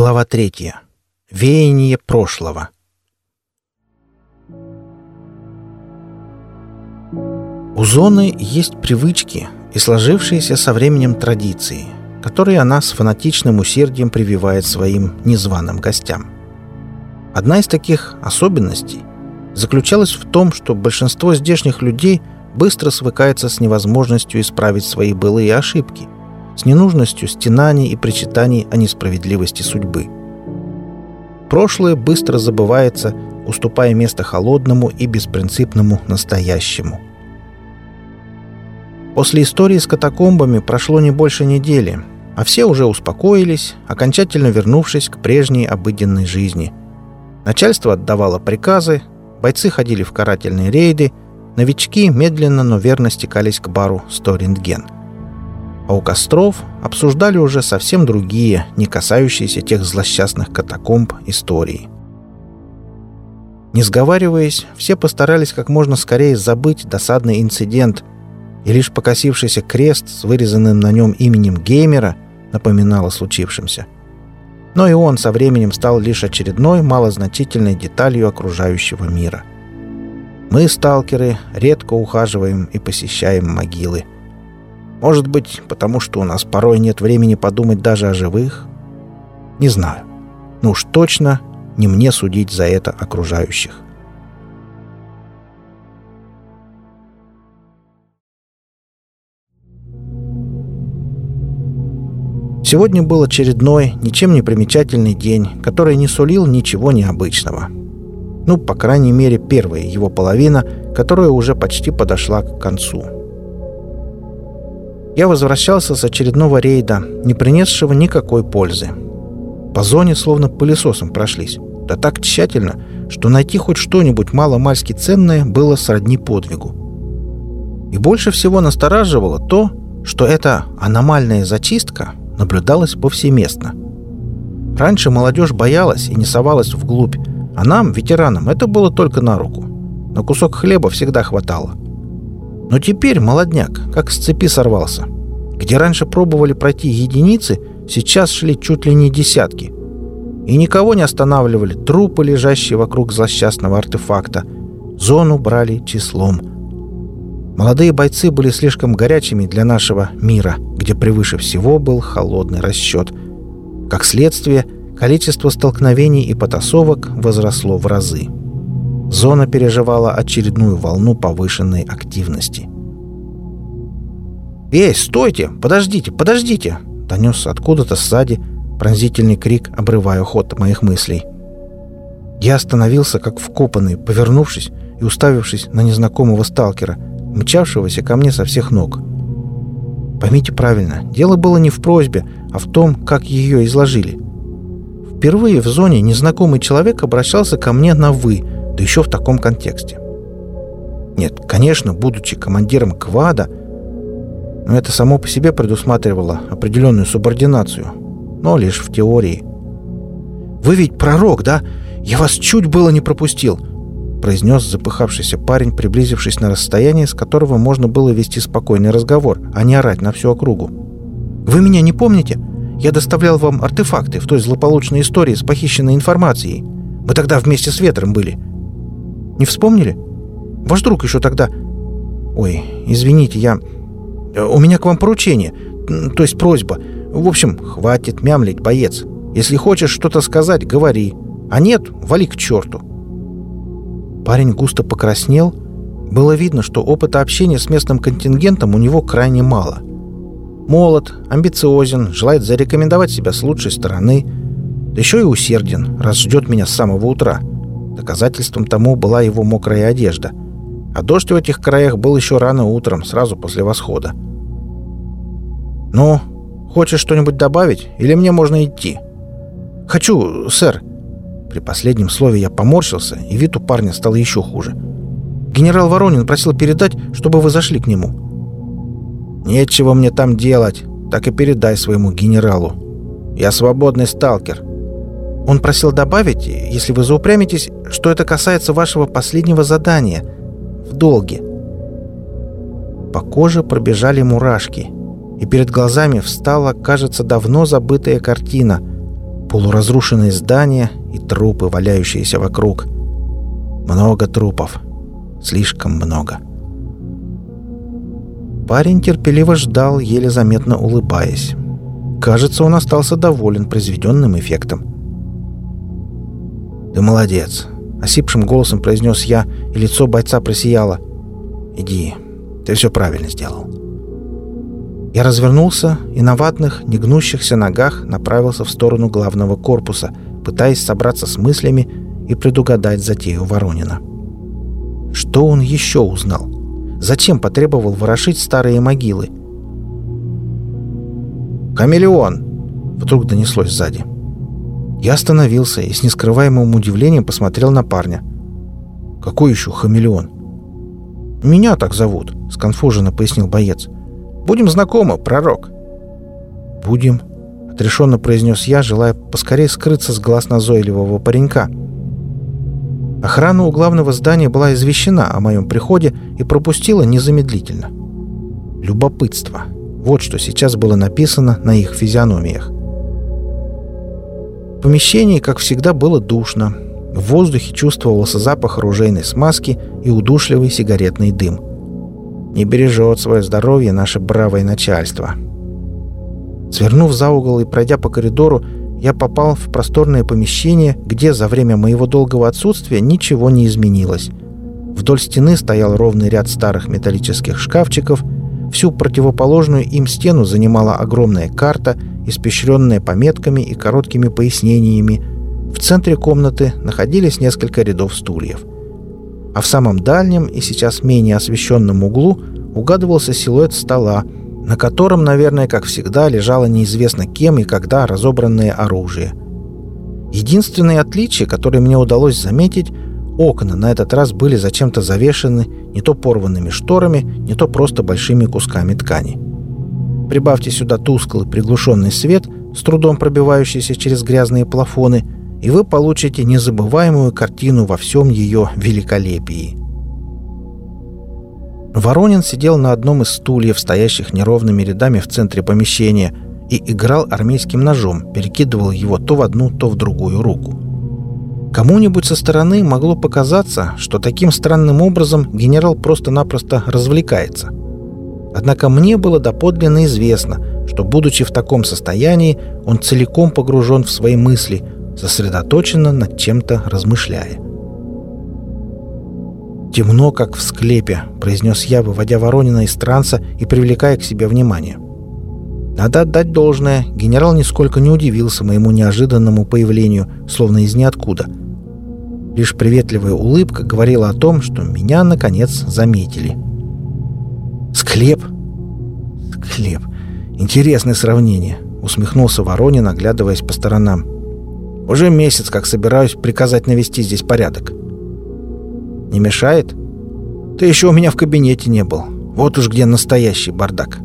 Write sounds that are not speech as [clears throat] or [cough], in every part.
Глава третья. Веяние прошлого. У зоны есть привычки и сложившиеся со временем традиции, которые она с фанатичным усердием прививает своим незваным гостям. Одна из таких особенностей заключалась в том, что большинство здешних людей быстро свыкается с невозможностью исправить свои былые ошибки – с ненужностью стенаний и причитаний о несправедливости судьбы. Прошлое быстро забывается, уступая место холодному и беспринципному настоящему. После истории с катакомбами прошло не больше недели, а все уже успокоились, окончательно вернувшись к прежней обыденной жизни. Начальство отдавало приказы, бойцы ходили в карательные рейды, новички медленно, но верно стекались к бару «Сторинтген» а у костров обсуждали уже совсем другие, не касающиеся тех злосчастных катакомб истории. Не сговариваясь, все постарались как можно скорее забыть досадный инцидент, и лишь покосившийся крест с вырезанным на нем именем геймера напоминал о случившемся. Но и он со временем стал лишь очередной малозначительной деталью окружающего мира. Мы, сталкеры, редко ухаживаем и посещаем могилы – может быть, потому что у нас порой нет времени подумать даже о живых? Не знаю. Но уж точно не мне судить за это окружающих. Сегодня был очередной, ничем не примечательный день, который не сулил ничего необычного. Ну, по крайней мере, первая его половина, которая уже почти подошла к концу. Я возвращался с очередного рейда, не принесшего никакой пользы. По зоне словно пылесосом прошлись. Да так тщательно, что найти хоть что-нибудь мало-мальски ценное было сродни подвигу. И больше всего настораживало то, что эта аномальная зачистка наблюдалась повсеместно. Раньше молодежь боялась и не совалась вглубь, а нам, ветеранам, это было только на руку. На кусок хлеба всегда хватало. Но теперь молодняк как с цепи сорвался. Где раньше пробовали пройти единицы, сейчас шли чуть ли не десятки. И никого не останавливали трупы, лежащие вокруг злосчастного артефакта. Зону брали числом. Молодые бойцы были слишком горячими для нашего мира, где превыше всего был холодный расчет. Как следствие, количество столкновений и потасовок возросло в разы. Зона переживала очередную волну повышенной активности. «Эй, стойте! Подождите, подождите!» — донесся откуда-то сзади пронзительный крик, обрывая ход моих мыслей. Я остановился, как вкопанный, повернувшись и уставившись на незнакомого сталкера, мчавшегося ко мне со всех ног. Поймите правильно, дело было не в просьбе, а в том, как ее изложили. Впервые в зоне незнакомый человек обращался ко мне на «вы», да еще в таком контексте. Нет, конечно, будучи командиром квада, но это само по себе предусматривало определенную субординацию, но лишь в теории. «Вы ведь пророк, да? Я вас чуть было не пропустил!» произнес запыхавшийся парень, приблизившись на расстояние, с которого можно было вести спокойный разговор, а не орать на всю округу. «Вы меня не помните? Я доставлял вам артефакты в той злополучной истории с похищенной информацией. Мы тогда вместе с Ветром были. Не вспомнили? Ваш друг еще тогда... Ой, извините, я... У меня к вам поручение, то есть просьба. В общем, хватит мямлить, боец. Если хочешь что-то сказать, говори. А нет, вали к черту. Парень густо покраснел. Было видно, что опыта общения с местным контингентом у него крайне мало. Молод, амбициозен, желает зарекомендовать себя с лучшей стороны. Да еще и усерден, раз ждет меня с самого утра. — Доказательством тому была его мокрая одежда. А дождь в этих краях был еще рано утром, сразу после восхода. «Ну, хочешь что-нибудь добавить? Или мне можно идти?» «Хочу, сэр». При последнем слове я поморщился, и вид у парня стал еще хуже. «Генерал Воронин просил передать, чтобы вы зашли к нему». «Нечего мне там делать, так и передай своему генералу. Я свободный сталкер. Он просил добавить, если вы заупрямитесь, что это касается вашего последнего задания в долге. По коже пробежали мурашки, и перед глазами встала, кажется, давно забытая картина. полуразрушенные здания и трупы, валяющиеся вокруг. Много трупов. Слишком много. Парень терпеливо ждал, еле заметно улыбаясь. Кажется, он остался доволен произведенным эффектом. «Ты молодец!» — осипшим голосом произнес я, и лицо бойца просияло. «Иди, ты все правильно сделал». Я развернулся и на ватных, негнущихся ногах направился в сторону главного корпуса, пытаясь собраться с мыслями и предугадать затею Воронина. Что он еще узнал? Зачем потребовал ворошить старые могилы? «Хамелеон!» — вдруг донеслось сзади. Я остановился и с нескрываемым удивлением посмотрел на парня. «Какой еще хамелеон?» «Меня так зовут», — сконфуженно пояснил боец. «Будем знакомы, пророк». «Будем», — отрешенно произнес я, желая поскорее скрыться с глаз назойливого паренька. Охрана у главного здания была извещена о моем приходе и пропустила незамедлительно. Любопытство. Вот что сейчас было написано на их физиономиях. В помещении, как всегда, было душно. В воздухе чувствовался запах оружейной смазки и удушливый сигаретный дым. Не бережет свое здоровье наше бравое начальство. Свернув за угол и пройдя по коридору, я попал в просторное помещение, где за время моего долгого отсутствия ничего не изменилось. Вдоль стены стоял ровный ряд старых металлических шкафчиков – Всю противоположную им стену занимала огромная карта, испещренная пометками и короткими пояснениями. В центре комнаты находились несколько рядов стульев. А в самом дальнем и сейчас менее освещенном углу угадывался силуэт стола, на котором, наверное, как всегда, лежало неизвестно кем и когда разобранное оружие. Единственное отличие, которое мне удалось заметить, Окна на этот раз были зачем-то завешены не то порванными шторами, не то просто большими кусками ткани. Прибавьте сюда тусклый приглушенный свет, с трудом пробивающийся через грязные плафоны, и вы получите незабываемую картину во всем ее великолепии. Воронин сидел на одном из стульев, стоящих неровными рядами в центре помещения, и играл армейским ножом, перекидывал его то в одну, то в другую руку. Кому-нибудь со стороны могло показаться, что таким странным образом генерал просто-напросто развлекается. Однако мне было доподлинно известно, что, будучи в таком состоянии, он целиком погружен в свои мысли, сосредоточенно над чем-то размышляя. «Темно, как в склепе», — произнес я, выводя Воронина из транса и привлекая к себе внимание. Надо отдать должное, генерал нисколько не удивился моему неожиданному появлению, словно из ниоткуда — Лишь приветливая улыбка говорила о том, что меня, наконец, заметили. «Склеп?» «Склеп. Интересное сравнение», — усмехнулся Воронин, оглядываясь по сторонам. «Уже месяц, как собираюсь приказать навести здесь порядок». «Не мешает?» «Ты еще у меня в кабинете не был. Вот уж где настоящий бардак.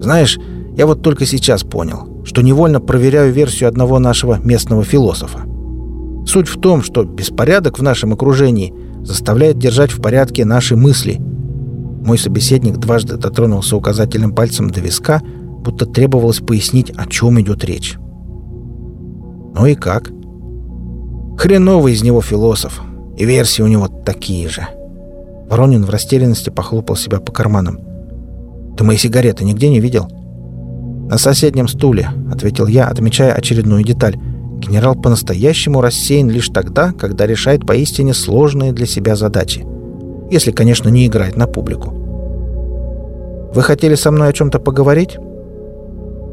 Знаешь, я вот только сейчас понял, что невольно проверяю версию одного нашего местного философа. Суть в том, что беспорядок в нашем окружении заставляет держать в порядке наши мысли. Мой собеседник дважды дотронулся указательным пальцем до виска, будто требовалось пояснить, о чем идет речь. Ну и как? Хреновый из него философ. И версии у него такие же. Воронин в растерянности похлопал себя по карманам. «Ты мои сигареты нигде не видел?» «На соседнем стуле», — ответил я, отмечая очередную деталь. Генерал по-настоящему рассеян лишь тогда, когда решает поистине сложные для себя задачи. Если, конечно, не играет на публику. «Вы хотели со мной о чем-то поговорить?»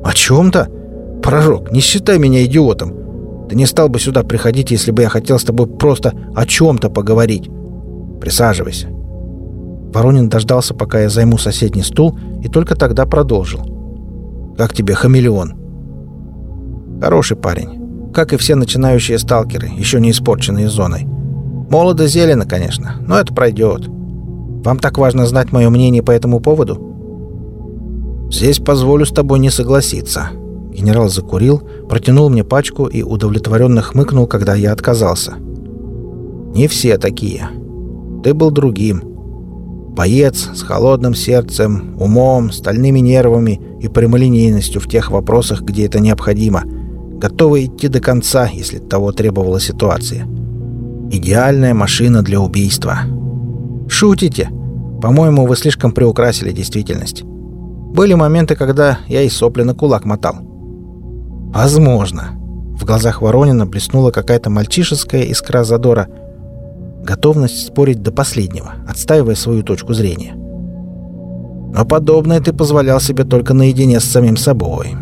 «О чем-то? Пророк, не считай меня идиотом. Ты не стал бы сюда приходить, если бы я хотел с тобой просто о чем-то поговорить. Присаживайся». Воронин дождался, пока я займу соседний стул, и только тогда продолжил. «Как тебе хамелеон?» «Хороший парень как и все начинающие сталкеры, еще не испорченные зоной. Молодо зелено, конечно, но это пройдет. Вам так важно знать мое мнение по этому поводу? Здесь позволю с тобой не согласиться. Генерал закурил, протянул мне пачку и удовлетворенно хмыкнул, когда я отказался. Не все такие. Ты был другим. Боец с холодным сердцем, умом, стальными нервами и прямолинейностью в тех вопросах, где это необходимо — готовый идти до конца, если того требовала ситуация. Идеальная машина для убийства. Шутите? По-моему, вы слишком приукрасили действительность. Были моменты, когда я и сопли на кулак мотал. Возможно. В глазах Воронина блеснула какая-то мальчишеская искра задора. Готовность спорить до последнего, отстаивая свою точку зрения. Но подобное ты позволял себе только наедине с самим собой.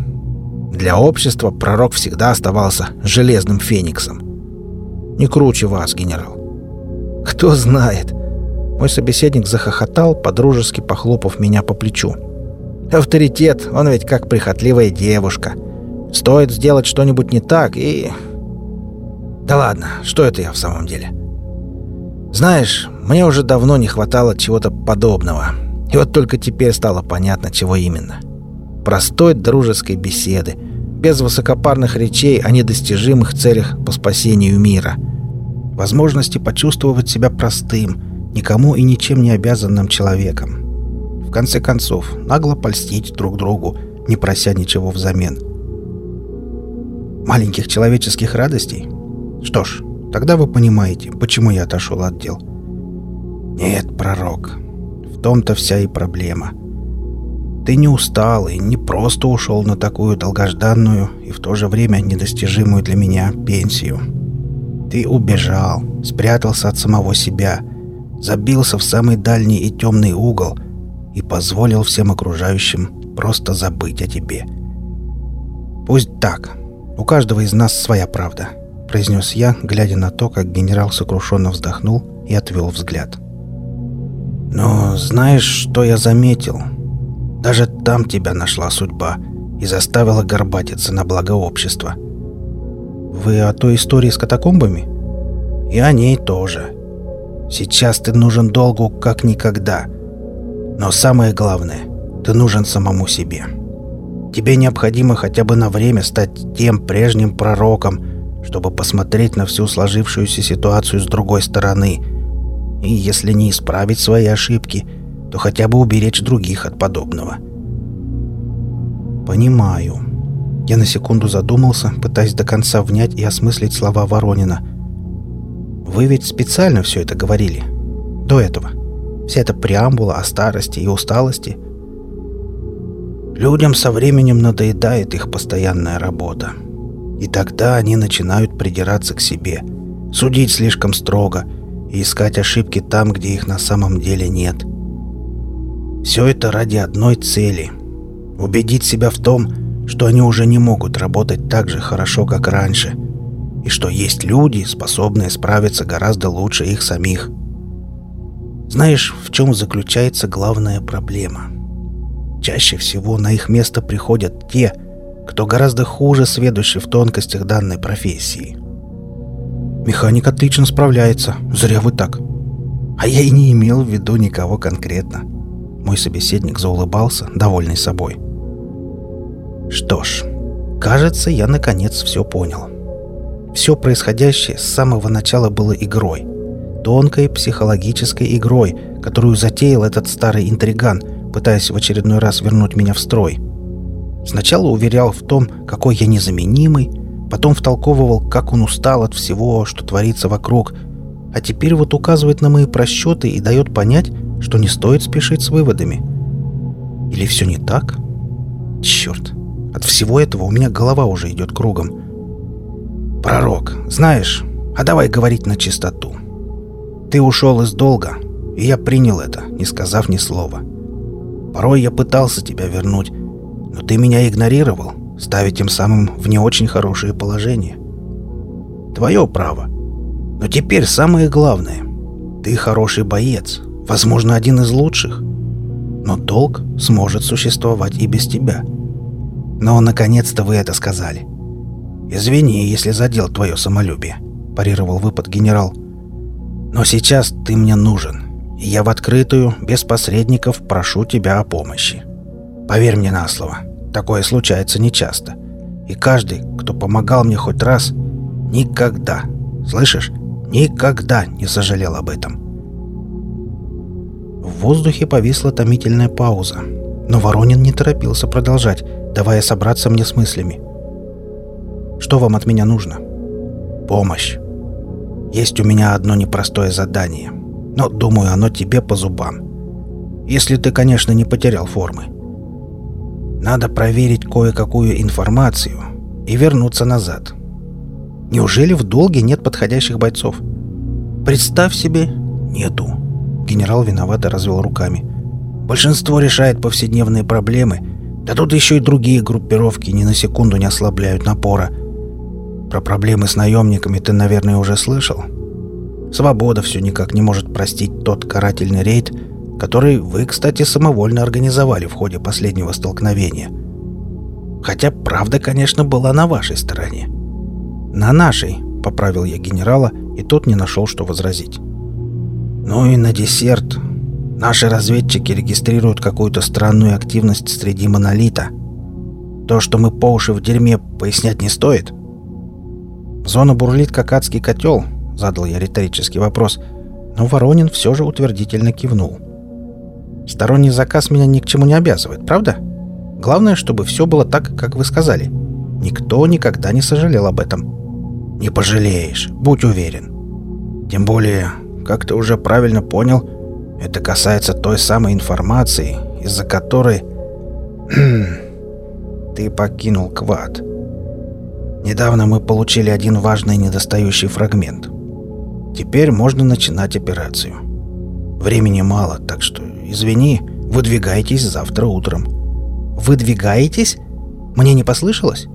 Для общества пророк всегда оставался железным фениксом. Не круче вас, генерал. Кто знает. Мой собеседник захохотал, подружески похлопав меня по плечу. Авторитет, он ведь как прихотливая девушка. Стоит сделать что-нибудь не так и... Да ладно, что это я в самом деле? Знаешь, мне уже давно не хватало чего-то подобного. И вот только теперь стало понятно, чего именно. — простой дружеской беседы, без высокопарных речей о недостижимых целях по спасению мира. Возможности почувствовать себя простым, никому и ничем не обязанным человеком. В конце концов, нагло польстить друг другу, не прося ничего взамен. Маленьких человеческих радостей? Что ж, тогда вы понимаете, почему я отошел от дел. Нет, пророк, в том-то вся и проблема — ты не устал и не просто ушел на такую долгожданную и в то же время недостижимую для меня пенсию. Ты убежал, спрятался от самого себя, забился в самый дальний и темный угол и позволил всем окружающим просто забыть о тебе. Пусть так. У каждого из нас своя правда, произнес я, глядя на то, как генерал сокрушенно вздохнул и отвел взгляд. Но знаешь, что я заметил? Даже там тебя нашла судьба и заставила горбатиться на благо общества. Вы о той истории с катакомбами? И о ней тоже. Сейчас ты нужен долгу как никогда. Но самое главное, ты нужен самому себе. Тебе необходимо хотя бы на время стать тем прежним пророком, чтобы посмотреть на всю сложившуюся ситуацию с другой стороны. И если не исправить свои ошибки – то хотя бы уберечь других от подобного. «Понимаю». Я на секунду задумался, пытаясь до конца внять и осмыслить слова Воронина. «Вы ведь специально все это говорили? До этого? Вся эта преамбула о старости и усталости?» Людям со временем надоедает их постоянная работа. И тогда они начинают придираться к себе, судить слишком строго и искать ошибки там, где их на самом деле нет. Все это ради одной цели — убедить себя в том, что они уже не могут работать так же хорошо, как раньше, и что есть люди, способные справиться гораздо лучше их самих. Знаешь, в чем заключается главная проблема? Чаще всего на их место приходят те, кто гораздо хуже сведущий в тонкостях данной профессии. Механик отлично справляется, зря вы так. А я и не имел в виду никого конкретно. Мой собеседник заулыбался, довольный собой. Что ж, кажется, я наконец все понял. Все происходящее с самого начала было игрой. Тонкой психологической игрой, которую затеял этот старый интриган, пытаясь в очередной раз вернуть меня в строй. Сначала уверял в том, какой я незаменимый, потом втолковывал, как он устал от всего, что творится вокруг, а теперь вот указывает на мои просчеты и дает понять, что не стоит спешить с выводами. Или все не так? Черт, от всего этого у меня голова уже идет кругом. Пророк, знаешь, а давай говорить на чистоту. Ты ушел из долга, и я принял это, не сказав ни слова. Порой я пытался тебя вернуть, но ты меня игнорировал, ставя тем самым в не очень хорошее положение. Твое право. Но теперь самое главное. Ты хороший боец, возможно, один из лучших. Но долг сможет существовать и без тебя. Но, наконец-то, вы это сказали. Извини, если задел твое самолюбие, парировал выпад генерал. Но сейчас ты мне нужен, и я в открытую, без посредников, прошу тебя о помощи. Поверь мне на слово, такое случается нечасто. И каждый, кто помогал мне хоть раз, никогда, слышишь, никогда не сожалел об этом. В воздухе повисла томительная пауза, но Воронин не торопился продолжать, давая собраться мне с мыслями. Что вам от меня нужно?» «Помощь. Есть у меня одно непростое задание, но, думаю, оно тебе по зубам. Если ты, конечно, не потерял формы. Надо проверить кое-какую информацию и вернуться назад. Неужели в долге нет подходящих бойцов? Представь себе, нету. Генерал виновато развел руками. Большинство решает повседневные проблемы, да тут еще и другие группировки ни на секунду не ослабляют напора. Про проблемы с наемниками ты, наверное, уже слышал. Свобода все никак не может простить тот карательный рейд, который вы, кстати, самовольно организовали в ходе последнего столкновения. Хотя правда, конечно, была на вашей стороне. На нашей, поправил я генерала, и тот не нашел, что возразить. Ну и на десерт Наши разведчики регистрируют какую-то странную активность среди монолита. То, что мы по уши в дерьме, пояснять не стоит. Зона бурлит, как адский котел, задал я риторический вопрос, но Воронин все же утвердительно кивнул. Сторонний заказ меня ни к чему не обязывает, правда? Главное, чтобы все было так, как вы сказали. Никто никогда не сожалел об этом. Не пожалеешь, будь уверен. Тем более, как ты уже правильно понял, это касается той самой информации, из-за которой [clears throat] ты покинул Квад. Недавно мы получили один важный недостающий фрагмент. Теперь можно начинать операцию. Времени мало, так что, извини, выдвигайтесь завтра утром. Выдвигаетесь? Мне не послышалось?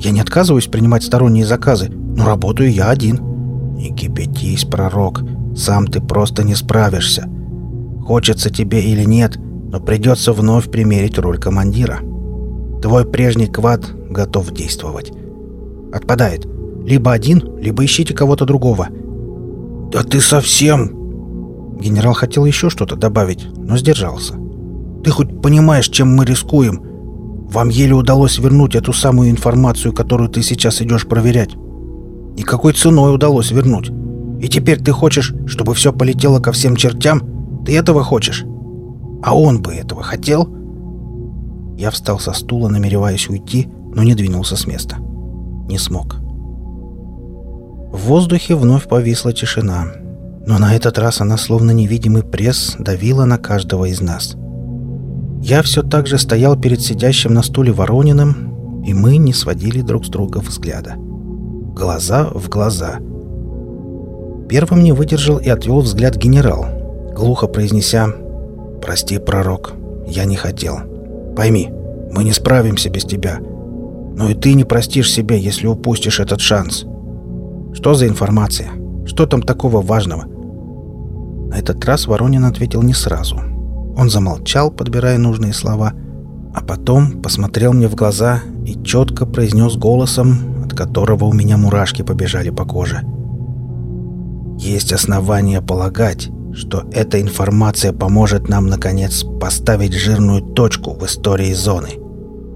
Я не отказываюсь принимать сторонние заказы, но работаю я один. Не кипятись, пророк. Сам ты просто не справишься. Хочется тебе или нет, но придется вновь примерить роль командира. Твой прежний квад готов действовать. Отпадает. Либо один, либо ищите кого-то другого. Да ты совсем... Генерал хотел еще что-то добавить, но сдержался. Ты хоть понимаешь, чем мы рискуем? Вам еле удалось вернуть эту самую информацию, которую ты сейчас идешь проверять. И какой ценой удалось вернуть? И теперь ты хочешь, чтобы все полетело ко всем чертям? Ты этого хочешь? А он бы этого хотел?» Я встал со стула, намереваясь уйти, но не двинулся с места. Не смог. В воздухе вновь повисла тишина, но на этот раз она словно невидимый пресс давила на каждого из нас. Я все так же стоял перед сидящим на стуле Ворониным, и мы не сводили друг с друга взгляда. Глаза в глаза. Первым не выдержал и отвел взгляд генерал — глухо произнеся «Прости, пророк, я не хотел. Пойми, мы не справимся без тебя. Но и ты не простишь себе, если упустишь этот шанс. Что за информация? Что там такого важного?» На этот раз Воронин ответил не сразу. Он замолчал, подбирая нужные слова, а потом посмотрел мне в глаза и четко произнес голосом, от которого у меня мурашки побежали по коже. «Есть основания полагать, что эта информация поможет нам, наконец, поставить жирную точку в истории зоны.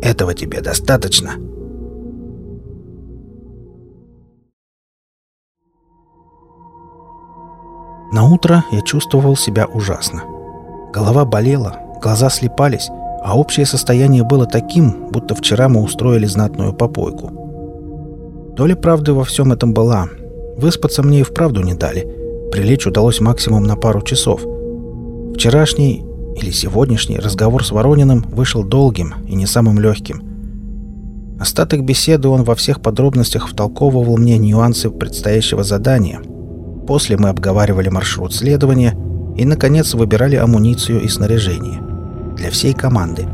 Этого тебе достаточно?» На утро я чувствовал себя ужасно. Голова болела, глаза слепались, а общее состояние было таким, будто вчера мы устроили знатную попойку. То ли правды во всем этом была. Выспаться мне и вправду не дали — Прилечь удалось максимум на пару часов. Вчерашний или сегодняшний разговор с Ворониным вышел долгим и не самым легким. Остаток беседы он во всех подробностях втолковывал мне нюансы предстоящего задания. После мы обговаривали маршрут следования и, наконец, выбирали амуницию и снаряжение. Для всей команды.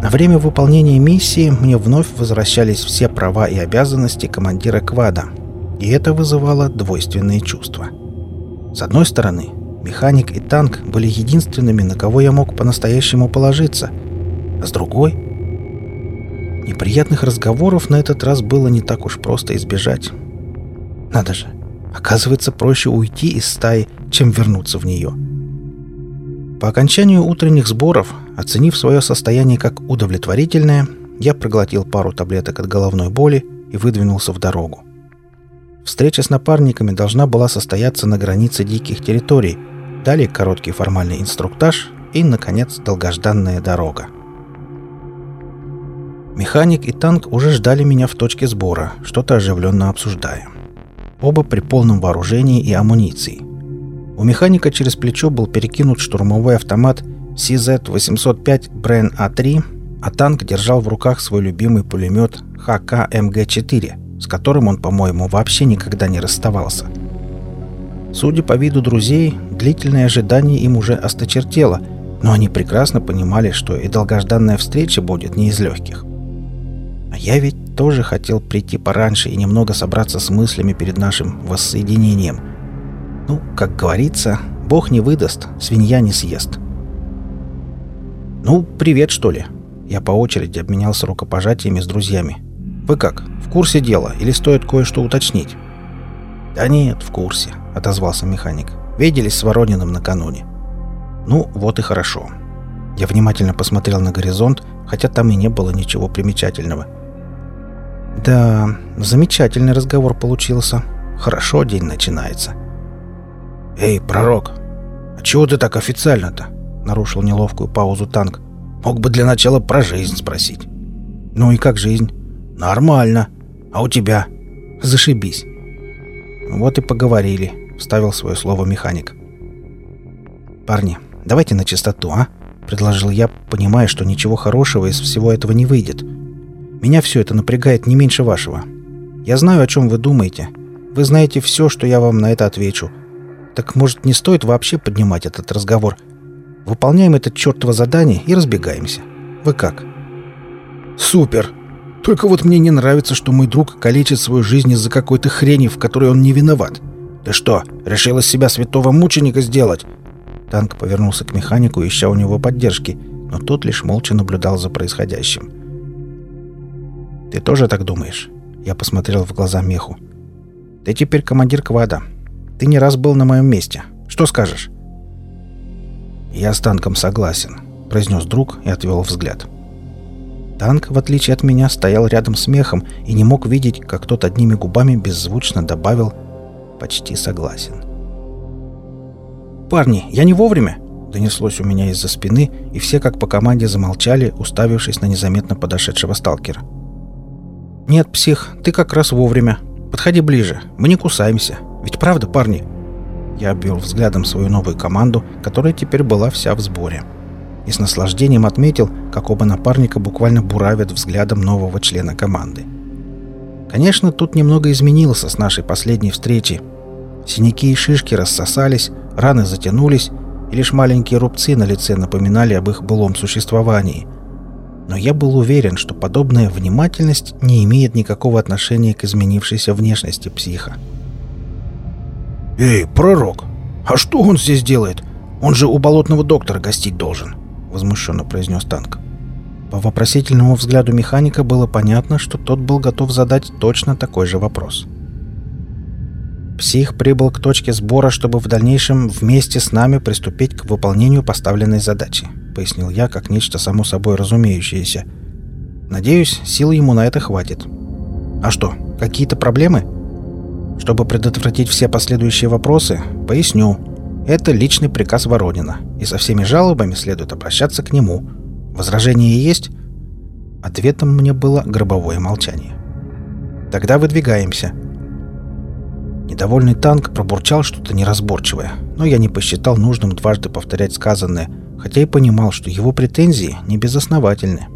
На время выполнения миссии мне вновь возвращались все права и обязанности командира квада, и это вызывало двойственные чувства. С одной стороны, механик и танк были единственными, на кого я мог по-настоящему положиться. А с другой... Неприятных разговоров на этот раз было не так уж просто избежать. Надо же, оказывается, проще уйти из стаи, чем вернуться в нее. По окончанию утренних сборов, оценив свое состояние как удовлетворительное, я проглотил пару таблеток от головной боли и выдвинулся в дорогу. Встреча с напарниками должна была состояться на границе диких территорий, далее короткий формальный инструктаж и, наконец, долгожданная дорога. Механик и танк уже ждали меня в точке сбора, что-то оживленно обсуждая. Оба при полном вооружении и амуниции. У механика через плечо был перекинут штурмовой автомат CZ-805 Брен А3, а танк держал в руках свой любимый пулемет ХК-МГ-4, с которым он, по-моему, вообще никогда не расставался. Судя по виду друзей, длительное ожидание им уже осточертело, но они прекрасно понимали, что и долгожданная встреча будет не из легких. А я ведь тоже хотел прийти пораньше и немного собраться с мыслями перед нашим воссоединением. Ну, как говорится, бог не выдаст, свинья не съест. «Ну, привет, что ли?» Я по очереди обменялся рукопожатиями с друзьями. «Вы как, в курсе дела или стоит кое-что уточнить?» «Да нет, в курсе», — отозвался механик. «Виделись с Ворониным накануне». «Ну, вот и хорошо». Я внимательно посмотрел на горизонт, хотя там и не было ничего примечательного. Да, замечательный разговор получился. Хорошо день начинается. «Эй, пророк, а чего ты так официально-то?» Нарушил неловкую паузу танк. «Мог бы для начала про жизнь спросить». «Ну и как жизнь?» «Нормально. А у тебя?» «Зашибись». «Вот и поговорили», — вставил свое слово механик. «Парни, давайте на чистоту, а?» — предложил я, понимая, что ничего хорошего из всего этого не выйдет. Меня все это напрягает не меньше вашего. Я знаю, о чем вы думаете. Вы знаете все, что я вам на это отвечу. Так, может, не стоит вообще поднимать этот разговор? Выполняем это чертово задание и разбегаемся. Вы как? Супер! Только вот мне не нравится, что мой друг калечит свою жизнь из-за какой-то хрени, в которой он не виноват. Ты что, решил из себя святого мученика сделать? Танк повернулся к механику, ища у него поддержки, но тот лишь молча наблюдал за происходящим. «Ты тоже так думаешь?» Я посмотрел в глаза меху. «Ты теперь командир квада. Ты не раз был на моем месте. Что скажешь?» «Я с танком согласен», — произнес друг и отвел взгляд. Танк, в отличие от меня, стоял рядом с мехом и не мог видеть, как тот одними губами беззвучно добавил «почти согласен». «Парни, я не вовремя!» донеслось у меня из-за спины, и все как по команде замолчали, уставившись на незаметно подошедшего сталкера. «Нет, псих, ты как раз вовремя. Подходи ближе. Мы не кусаемся. Ведь правда, парни?» Я обвел взглядом свою новую команду, которая теперь была вся в сборе. И с наслаждением отметил, как оба напарника буквально буравят взглядом нового члена команды. Конечно, тут немного изменилось с нашей последней встречи. Синяки и шишки рассосались, раны затянулись, и лишь маленькие рубцы на лице напоминали об их былом существовании – но я был уверен, что подобная внимательность не имеет никакого отношения к изменившейся внешности психа. «Эй, пророк, а что он здесь делает? Он же у болотного доктора гостить должен», — возмущенно произнес танк. По вопросительному взгляду механика было понятно, что тот был готов задать точно такой же вопрос. Псих прибыл к точке сбора, чтобы в дальнейшем вместе с нами приступить к выполнению поставленной задачи. — пояснил я, как нечто само собой разумеющееся. «Надеюсь, сил ему на это хватит. А что, какие-то проблемы?» «Чтобы предотвратить все последующие вопросы, поясню. Это личный приказ Воронина, и со всеми жалобами следует обращаться к нему. Возражения есть?» Ответом мне было гробовое молчание. «Тогда выдвигаемся». Недовольный танк пробурчал что-то неразборчивое, но я не посчитал нужным дважды повторять сказанное — хотя и понимал, что его претензии не безосновательны.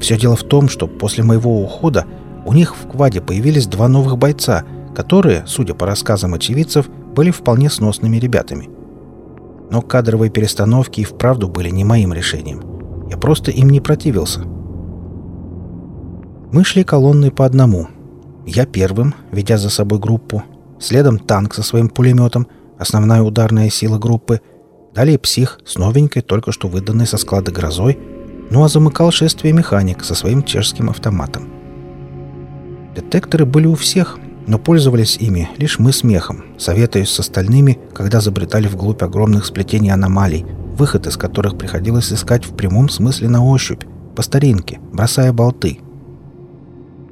Все дело в том, что после моего ухода у них в кваде появились два новых бойца, которые, судя по рассказам очевидцев, были вполне сносными ребятами. Но кадровые перестановки и вправду были не моим решением. Я просто им не противился. Мы шли колонной по одному. Я первым, ведя за собой группу, следом танк со своим пулеметом, основная ударная сила группы — Далее псих с новенькой, только что выданной со склада грозой, ну а замыкал шествие механик со своим чешским автоматом. Детекторы были у всех, но пользовались ими лишь мы с мехом, советуясь с остальными, когда забретали вглубь огромных сплетений аномалий, выход из которых приходилось искать в прямом смысле на ощупь, по старинке, бросая болты.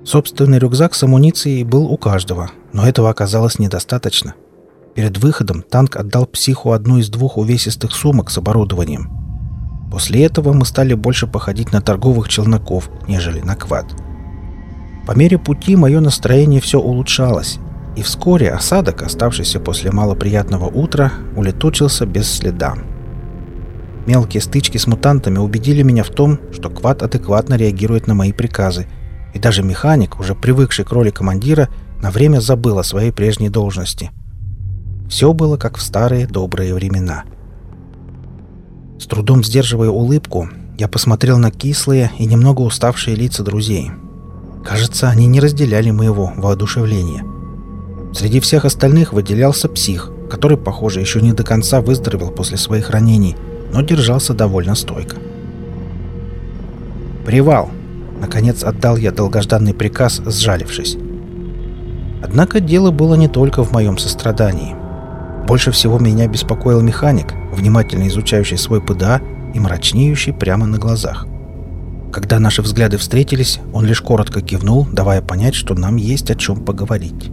Собственный рюкзак с амуницией был у каждого, но этого оказалось недостаточно – Перед выходом танк отдал психу одну из двух увесистых сумок с оборудованием. После этого мы стали больше походить на торговых челноков, нежели на квад. По мере пути мое настроение все улучшалось, и вскоре осадок, оставшийся после малоприятного утра, улетучился без следа. Мелкие стычки с мутантами убедили меня в том, что квад адекватно реагирует на мои приказы, и даже механик, уже привыкший к роли командира, на время забыл о своей прежней должности. Все было как в старые добрые времена. С трудом сдерживая улыбку, я посмотрел на кислые и немного уставшие лица друзей. Кажется, они не разделяли моего воодушевления. Среди всех остальных выделялся псих, который, похоже, еще не до конца выздоровел после своих ранений, но держался довольно стойко. «Привал!» — наконец отдал я долгожданный приказ, сжалившись. Однако дело было не только в моем сострадании. Больше всего меня беспокоил механик, внимательно изучающий свой ПДА и мрачнеющий прямо на глазах. Когда наши взгляды встретились, он лишь коротко кивнул, давая понять, что нам есть о чем поговорить.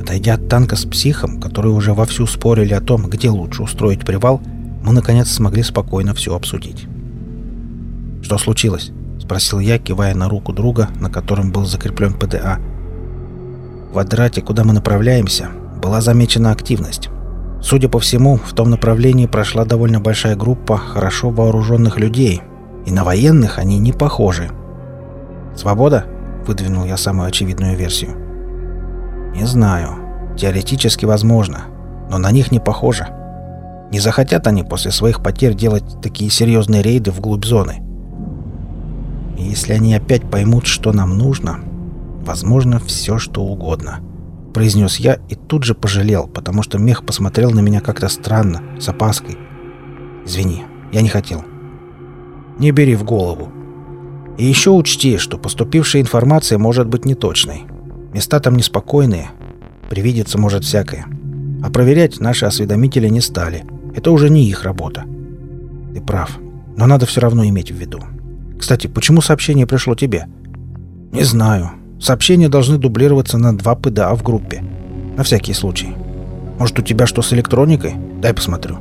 Отойдя от танка с психом, которые уже вовсю спорили о том, где лучше устроить привал, мы наконец смогли спокойно все обсудить. «Что случилось?» — спросил я, кивая на руку друга, на котором был закреплен ПДА. В квадрате, куда мы направляемся, была замечена активность. Судя по всему, в том направлении прошла довольно большая группа хорошо вооруженных людей, и на военных они не похожи. «Свобода?» — выдвинул я самую очевидную версию. Не знаю. Теоретически возможно. Но на них не похоже. Не захотят они после своих потерь делать такие серьезные рейды вглубь зоны. И если они опять поймут, что нам нужно, возможно, все что угодно. Произнес я и тут же пожалел, потому что мех посмотрел на меня как-то странно, с опаской. Извини, я не хотел. Не бери в голову. И еще учти, что поступившая информация может быть неточной. Места там неспокойные. Привидеться может всякое. А проверять наши осведомители не стали. Это уже не их работа. Ты прав. Но надо все равно иметь в виду. Кстати, почему сообщение пришло тебе? Не знаю. Сообщения должны дублироваться на два ПДА в группе. На всякий случай. Может, у тебя что с электроникой? Дай посмотрю.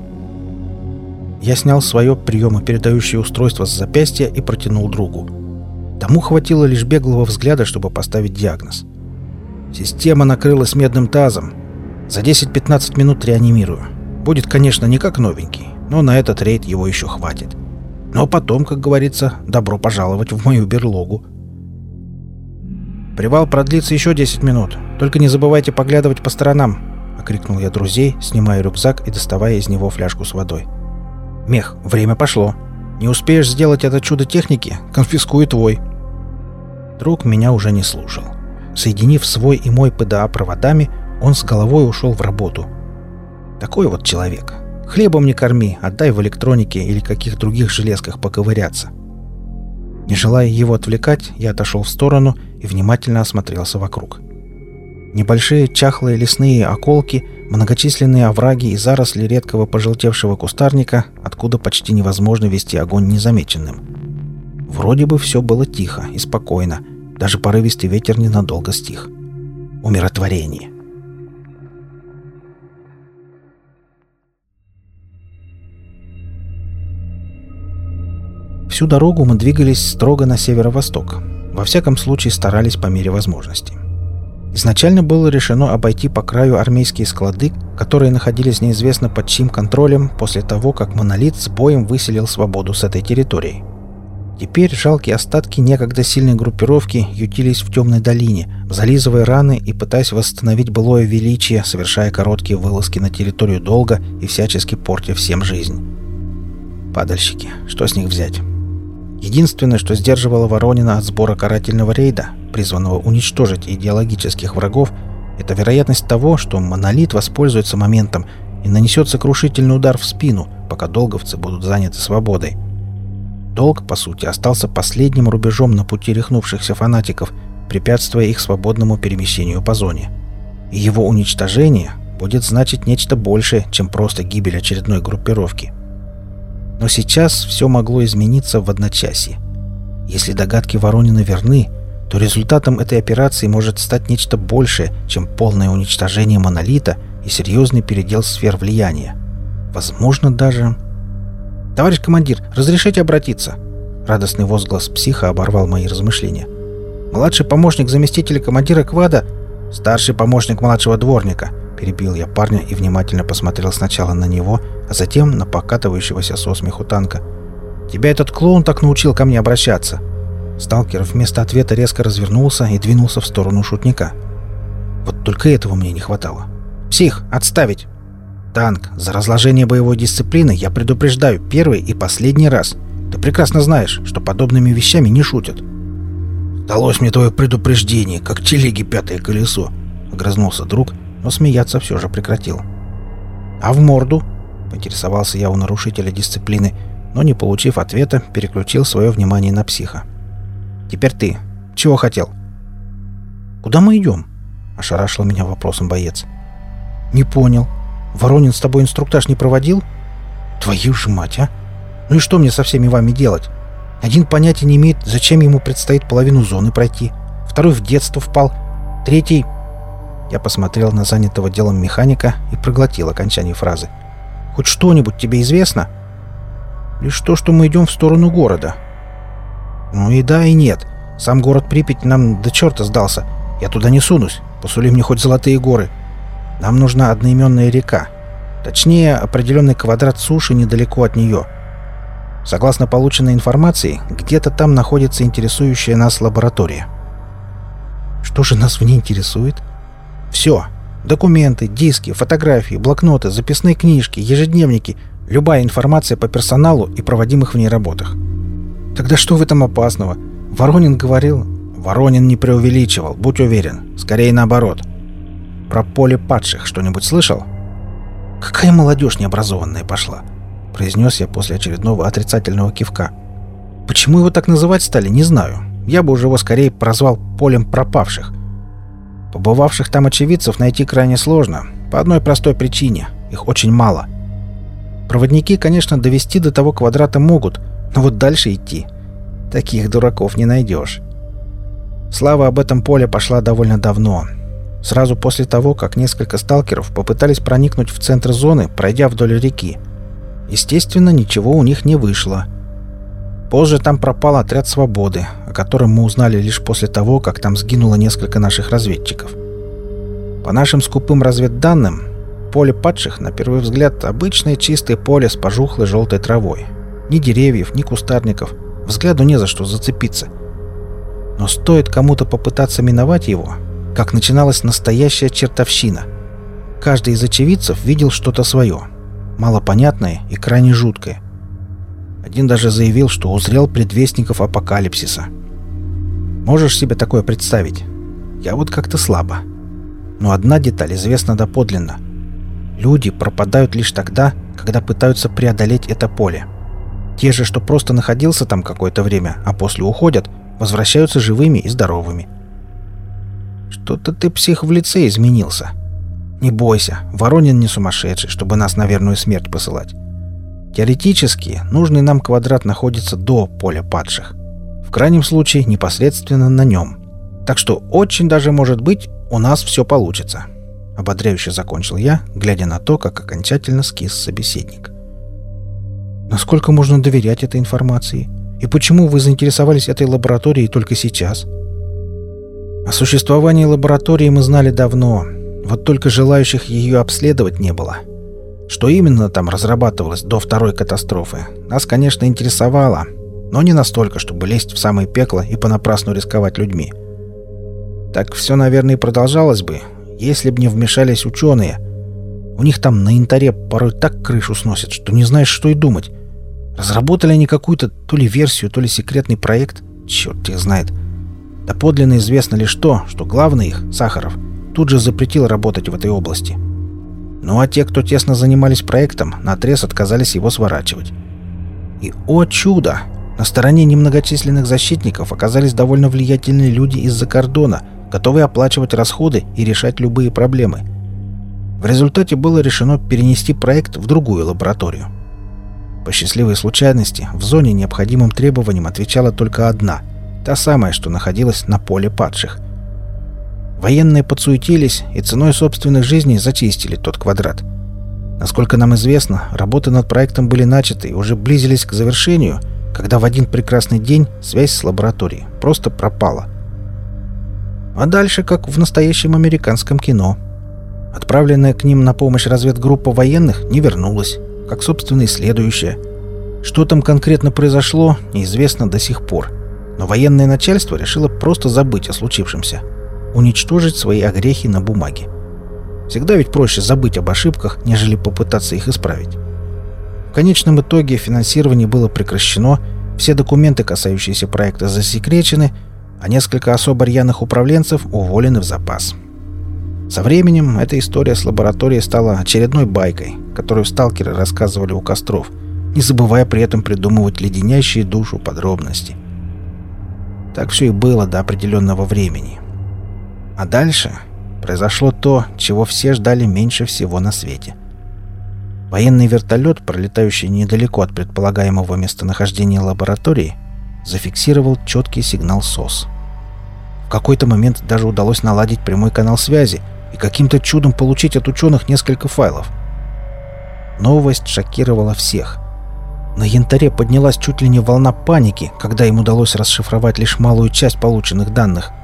Я снял свое приемопередающее устройство с запястья и протянул другу. Тому хватило лишь беглого взгляда, чтобы поставить диагноз. Система накрылась медным тазом. За 10-15 минут реанимирую. Будет, конечно, не как новенький, но на этот рейд его еще хватит. Но потом, как говорится, добро пожаловать в мою берлогу. «Привал продлится еще 10 минут. Только не забывайте поглядывать по сторонам», — окрикнул я друзей, снимая рюкзак и доставая из него фляжку с водой. «Мех, время пошло. Не успеешь сделать это чудо техники, конфискую твой». Друг меня уже не слушал. Соединив свой и мой ПДА проводами, он с головой ушел в работу. Такой вот человек. Хлебом не корми, отдай в электронике или каких других железках поковыряться. Не желая его отвлекать, я отошел в сторону и внимательно осмотрелся вокруг. Небольшие чахлые лесные околки, многочисленные овраги и заросли редкого пожелтевшего кустарника, откуда почти невозможно вести огонь незамеченным. Вроде бы все было тихо и спокойно, даже порывистый ветер ненадолго стих. Умиротворение. Всю дорогу мы двигались строго на северо-восток. Во всяком случае старались по мере возможности. Изначально было решено обойти по краю армейские склады, которые находились неизвестно под чьим контролем после того, как монолит с боем выселил свободу с этой территории. Теперь жалкие остатки некогда сильной группировки ютились в темной долине, зализывая раны и пытаясь восстановить былое величие, совершая короткие вылазки на территорию долга и всячески портя всем жизнь. Падальщики, что с них взять? Единственное, что сдерживало Воронина от сбора карательного рейда, призванного уничтожить идеологических врагов, это вероятность того, что монолит воспользуется моментом и нанесет сокрушительный удар в спину, пока долговцы будут заняты свободой. Долг, по сути, остался последним рубежом на пути рехнувшихся фанатиков, препятствуя их свободному перемещению по зоне. И его уничтожение будет значить нечто большее, чем просто гибель очередной группировки. Но сейчас все могло измениться в одночасье. Если догадки Воронина верны, то результатом этой операции может стать нечто большее, чем полное уничтожение монолита и серьезный передел сфер влияния. Возможно, даже «Товарищ командир, разрешите обратиться?» Радостный возглас психа оборвал мои размышления. «Младший помощник заместителя командира квада, старший помощник младшего дворника», перебил я парня и внимательно посмотрел сначала на него, а затем на покатывающегося со смеху танка. «Тебя этот клоун так научил ко мне обращаться!» Сталкер вместо ответа резко развернулся и двинулся в сторону шутника. Вот только этого мне не хватало. «Псих, отставить!» «Танк, за разложение боевой дисциплины я предупреждаю первый и последний раз. Ты прекрасно знаешь, что подобными вещами не шутят». «Далось мне твое предупреждение, как телеги пятое колесо», — огрызнулся друг, но смеяться все же прекратил. «А в морду?» — поинтересовался я у нарушителя дисциплины, но, не получив ответа, переключил свое внимание на психа. «Теперь ты. Чего хотел?» «Куда мы идем?» — ошарашил меня вопросом боец. «Не понял. Воронин с тобой инструктаж не проводил?» «Твою же мать, а! Ну и что мне со всеми вами делать? Один понятия не имеет, зачем ему предстоит половину зоны пройти. Второй в детство впал. Третий...» Я посмотрел на занятого делом механика и проглотил окончание фразы. «Хоть что-нибудь тебе известно?» «Лишь то, что мы идем в сторону города». «Ну и да, и нет. Сам город Припять нам до черта сдался. Я туда не сунусь. Посули мне хоть золотые горы. Нам нужна одноименная река. Точнее, определенный квадрат суши недалеко от нее. Согласно полученной информации, где-то там находится интересующая нас лаборатория. Что же нас в ней интересует? Все. Документы, диски, фотографии, блокноты, записные книжки, ежедневники, любая информация по персоналу и проводимых в ней работах. Тогда что в этом опасного? Воронин говорил... Воронин не преувеличивал, будь уверен. Скорее наоборот. Про поле падших что-нибудь слышал? Какая молодежь необразованная пошла, произнес я после очередного отрицательного кивка. Почему его так называть стали, не знаю. Я бы уже его скорее прозвал полем пропавших. Побывавших там очевидцев найти крайне сложно, по одной простой причине. Их очень мало. Проводники, конечно, довести до того квадрата могут, но вот дальше идти. Таких дураков не найдешь. Слава об этом поле пошла довольно давно, Сразу после того, как несколько сталкеров попытались проникнуть в центр зоны, пройдя вдоль реки. Естественно, ничего у них не вышло. Позже там пропал отряд «Свободы», о котором мы узнали лишь после того, как там сгинуло несколько наших разведчиков. По нашим скупым разведданным, поле падших, на первый взгляд, обычное чистое поле с пожухлой желтой травой. Ни деревьев, ни кустарников. Взгляду не за что зацепиться. Но стоит кому-то попытаться миновать его, как начиналась настоящая чертовщина. Каждый из очевидцев видел что-то свое, малопонятное и крайне жуткое. Один даже заявил, что узрел предвестников апокалипсиса. Можешь себе такое представить? Я вот как-то слабо. Но одна деталь известна доподлинно. Люди пропадают лишь тогда, когда пытаются преодолеть это поле. Те же, что просто находился там какое-то время, а после уходят, возвращаются живыми и здоровыми. Что-то ты, псих, в лице изменился. Не бойся, Воронин не сумасшедший, чтобы нас на верную смерть посылать. Теоретически, нужный нам квадрат находится до поля падших. В крайнем случае, непосредственно на нем. Так что очень даже может быть, у нас все получится. Ободряюще закончил я, глядя на то, как окончательно скис собеседник. Насколько можно доверять этой информации? И почему вы заинтересовались этой лабораторией только сейчас? — о существовании лаборатории мы знали давно, вот только желающих ее обследовать не было. Что именно там разрабатывалось до второй катастрофы, нас, конечно, интересовало, но не настолько, чтобы лезть в самое пекло и понапрасну рисковать людьми. Так все, наверное, и продолжалось бы, если бы не вмешались ученые. У них там на интаре порой так крышу сносят, что не знаешь, что и думать. Разработали они какую-то то ли версию, то ли секретный проект, черт их знает – Доподлинно известно лишь то, что главный их, Сахаров, тут же запретил работать в этой области. Ну а те, кто тесно занимались проектом, наотрез отказались его сворачивать. И, о чудо! На стороне немногочисленных защитников оказались довольно влиятельные люди из-за кордона, готовые оплачивать расходы и решать любые проблемы. В результате было решено перенести проект в другую лабораторию. По счастливой случайности, в зоне необходимым требованиям отвечала только одна – Та самая, что находилась на поле падших. Военные подсуетились и ценой собственных жизней зачистили тот квадрат. Насколько нам известно, работы над проектом были начаты и уже близились к завершению, когда в один прекрасный день связь с лабораторией просто пропала. А дальше, как в настоящем американском кино. Отправленная к ним на помощь разведгруппа военных не вернулась, как, собственно, и следующая. Что там конкретно произошло, неизвестно до сих пор. Но военное начальство решило просто забыть о случившемся. Уничтожить свои огрехи на бумаге. Всегда ведь проще забыть об ошибках, нежели попытаться их исправить. В конечном итоге финансирование было прекращено, все документы, касающиеся проекта, засекречены, а несколько особо рьяных управленцев уволены в запас. Со временем эта история с лабораторией стала очередной байкой, которую сталкеры рассказывали у костров, не забывая при этом придумывать леденящие душу подробности. Так все и было до определенного времени. А дальше произошло то, чего все ждали меньше всего на свете. Военный вертолет, пролетающий недалеко от предполагаемого местонахождения лаборатории, зафиксировал четкий сигнал СОС. В какой-то момент даже удалось наладить прямой канал связи и каким-то чудом получить от ученых несколько файлов. Новость шокировала всех. На янтаре поднялась чуть ли не волна паники, когда им удалось расшифровать лишь малую часть полученных данных –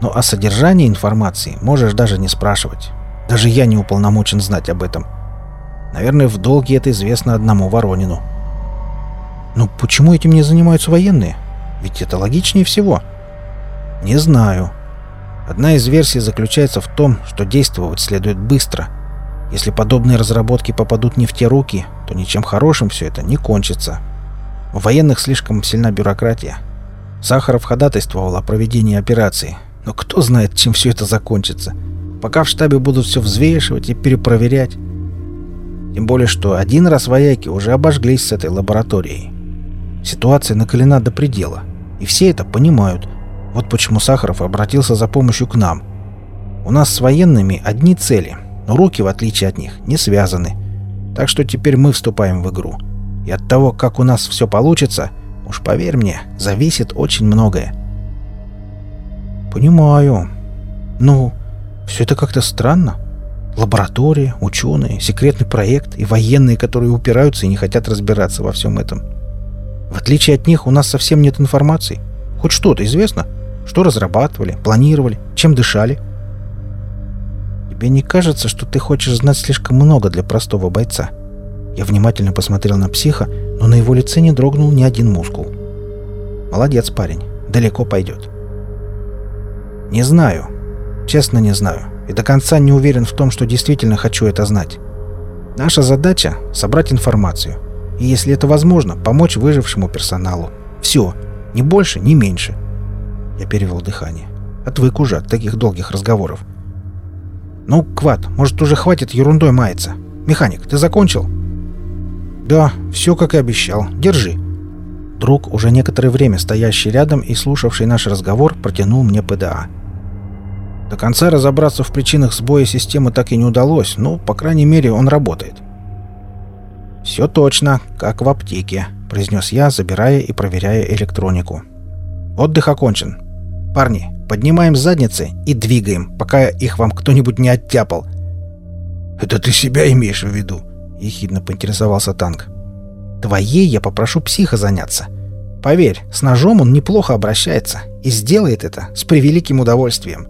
но о содержании информации можешь даже не спрашивать. Даже я не уполномочен знать об этом. Наверное, в долге это известно одному Воронину. Но почему этим не занимаются военные? Ведь это логичнее всего. Не знаю. Одна из версий заключается в том, что действовать следует быстро. Если подобные разработки попадут не в те руки, то ничем хорошим все это не кончится. У военных слишком сильна бюрократия. Сахаров ходатайствовал о проведении операции, но кто знает, чем все это закончится. Пока в штабе будут все взвешивать и перепроверять. Тем более, что один раз вояки уже обожглись с этой лабораторией. Ситуация накалена до предела. И все это понимают. Вот почему Сахаров обратился за помощью к нам. У нас с военными одни цели, но руки, в отличие от них, не связаны. Так что теперь мы вступаем в игру. И от того, как у нас все получится, уж поверь мне, зависит очень многое. «Понимаю. Ну, все это как-то странно. Лаборатория, ученые, секретный проект и военные, которые упираются и не хотят разбираться во всем этом. В отличие от них, у нас совсем нет информации. Хоть что-то известно? Что разрабатывали, планировали, чем дышали?» «Тебе не кажется, что ты хочешь знать слишком много для простого бойца?» Я внимательно посмотрел на психа, но на его лице не дрогнул ни один мускул. «Молодец, парень. Далеко пойдет». Не знаю. Честно не знаю. И до конца не уверен в том, что действительно хочу это знать. Наша задача — собрать информацию. И если это возможно, помочь выжившему персоналу. Все. Ни больше, ни меньше. Я перевел дыхание. Отвык уже от таких долгих разговоров. «Ну, Кват, может, уже хватит ерундой маяться? Механик, ты закончил?» «Да, все как и обещал. Держи». Друг, уже некоторое время стоящий рядом и слушавший наш разговор, протянул мне ПДА. До конца разобраться в причинах сбоя системы так и не удалось, но, по крайней мере, он работает. «Все точно, как в аптеке», — произнес я, забирая и проверяя электронику. «Отдых окончен. Парни, поднимаем задницы и двигаем, пока их вам кто-нибудь не оттяпал». «Это ты себя имеешь в виду?» — ехидно поинтересовался танк. «Твоей я попрошу психа заняться. Поверь, с ножом он неплохо обращается и сделает это с превеликим удовольствием».